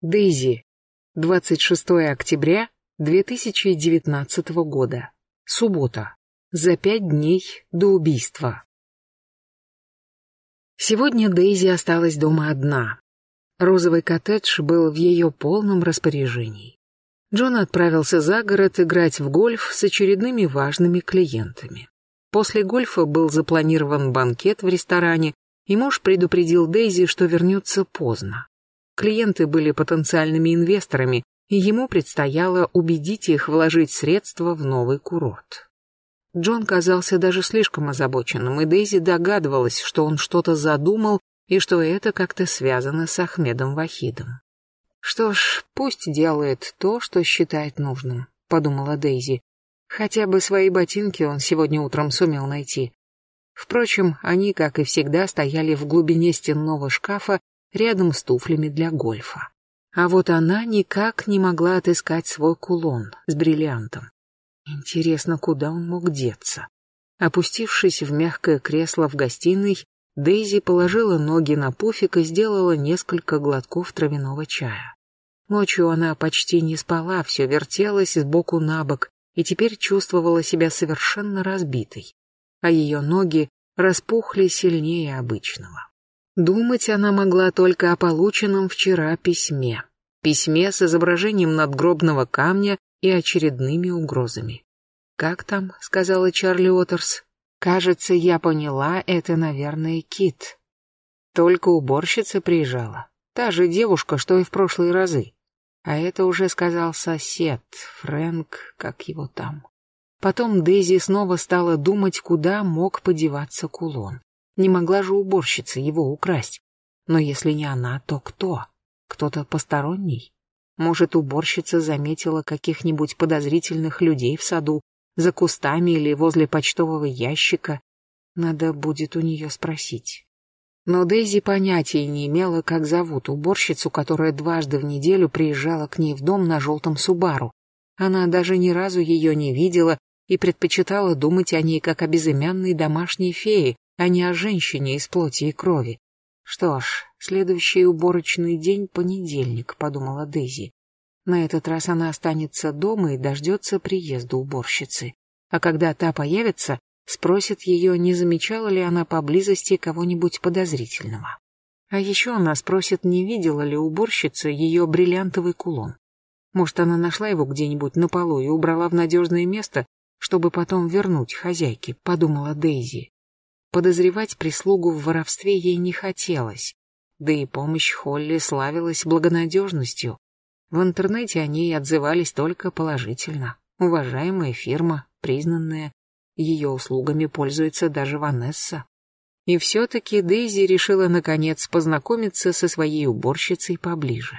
Дейзи. 26 октября 2019 года. Суббота. За пять дней до убийства. Сегодня Дейзи осталась дома одна. Розовый коттедж был в ее полном распоряжении. Джон отправился за город играть в гольф с очередными важными клиентами. После гольфа был запланирован банкет в ресторане, и муж предупредил Дейзи, что вернется поздно. Клиенты были потенциальными инвесторами, и ему предстояло убедить их вложить средства в новый курорт. Джон казался даже слишком озабоченным, и Дейзи догадывалась, что он что-то задумал и что это как-то связано с Ахмедом Вахидом. «Что ж, пусть делает то, что считает нужным», — подумала Дейзи. «Хотя бы свои ботинки он сегодня утром сумел найти». Впрочем, они, как и всегда, стояли в глубине стенного шкафа рядом с туфлями для гольфа. А вот она никак не могла отыскать свой кулон с бриллиантом. Интересно, куда он мог деться? Опустившись в мягкое кресло в гостиной, Дейзи положила ноги на пуфик и сделала несколько глотков травяного чая. Ночью она почти не спала, все вертелась сбоку на бок и теперь чувствовала себя совершенно разбитой, а ее ноги распухли сильнее обычного. Думать она могла только о полученном вчера письме. Письме с изображением надгробного камня и очередными угрозами. «Как там?» — сказала Чарли Уотерс. «Кажется, я поняла, это, наверное, Кит. Только уборщица приезжала. Та же девушка, что и в прошлые разы. А это уже сказал сосед, Фрэнк, как его там. Потом Дейзи снова стала думать, куда мог подеваться кулон. Не могла же уборщица его украсть. Но если не она, то кто? Кто-то посторонний? Может, уборщица заметила каких-нибудь подозрительных людей в саду, за кустами или возле почтового ящика? Надо будет у нее спросить. Но Дейзи понятия не имела, как зовут уборщицу, которая дважды в неделю приезжала к ней в дом на желтом Субару. Она даже ни разу ее не видела и предпочитала думать о ней как о безымянной домашней фее, а не о женщине из плоти и крови. Что ж, следующий уборочный день — понедельник, подумала Дейзи. На этот раз она останется дома и дождется приезда уборщицы. А когда та появится, спросит ее, не замечала ли она поблизости кого-нибудь подозрительного. А еще она спросит, не видела ли уборщица ее бриллиантовый кулон. Может, она нашла его где-нибудь на полу и убрала в надежное место, чтобы потом вернуть хозяйке, подумала Дейзи. Подозревать прислугу в воровстве ей не хотелось, да и помощь Холли славилась благонадежностью. В интернете о ней отзывались только положительно. Уважаемая фирма, признанная, ее услугами пользуется даже Ванесса. И все-таки Дейзи решила наконец познакомиться со своей уборщицей поближе.